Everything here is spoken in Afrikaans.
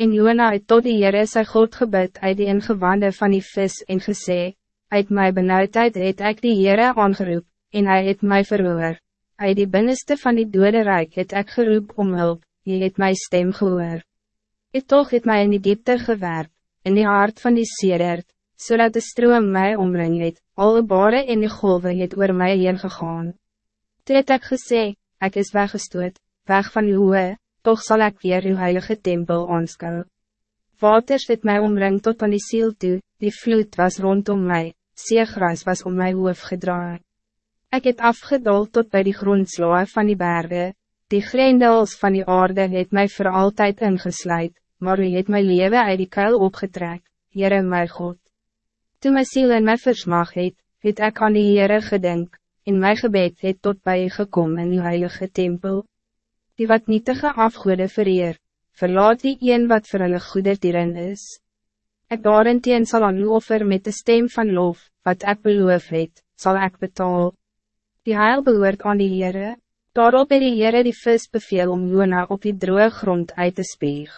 En Jona het tot die Heere sy God gebid uit die ingewande van die vis en gesê, Uit my benauwdheid het ek die Heere aangeroep, en hij het my verhoor. Uit die binnenste van die dode rijk het ek geroep om hulp, jy het my stem gehoor. Het toch het my in die diepte gewerp, in die hart van die sedert, zodat de stroom mij omring het, alle bare en die golven het oor my heen gegaan. Toe het ek gesê, ek is weggestoot, weg van uw toch zal ik weer uw heilige tempel aanskou. Waters het mij omring tot aan die ziel toe, die vloed was rondom mij, seegras was om mijn hoofd gedraaid. Ik het afgedold tot bij die grondslae van die bergen, die grendels van die aarde het mij voor altijd ingesluit, maar u het mijn leven uit die kuil opgetrek, Heere my God. Toen mijn ziel in my versmag het, het ek aan die Heere gedink, in mijn gebed het tot bij u gekom in uw heilige tempel die wat nietige afgoede vereer, verlaat die een wat vir hulle goede dieren is. Ek daarenteen sal aan offer met de stem van lof, wat ek beloof het, sal ek betaal. Die heil behoort aan die Heere, daarop het die Heere die vis beveel om Jona op die droge grond uit te speeg.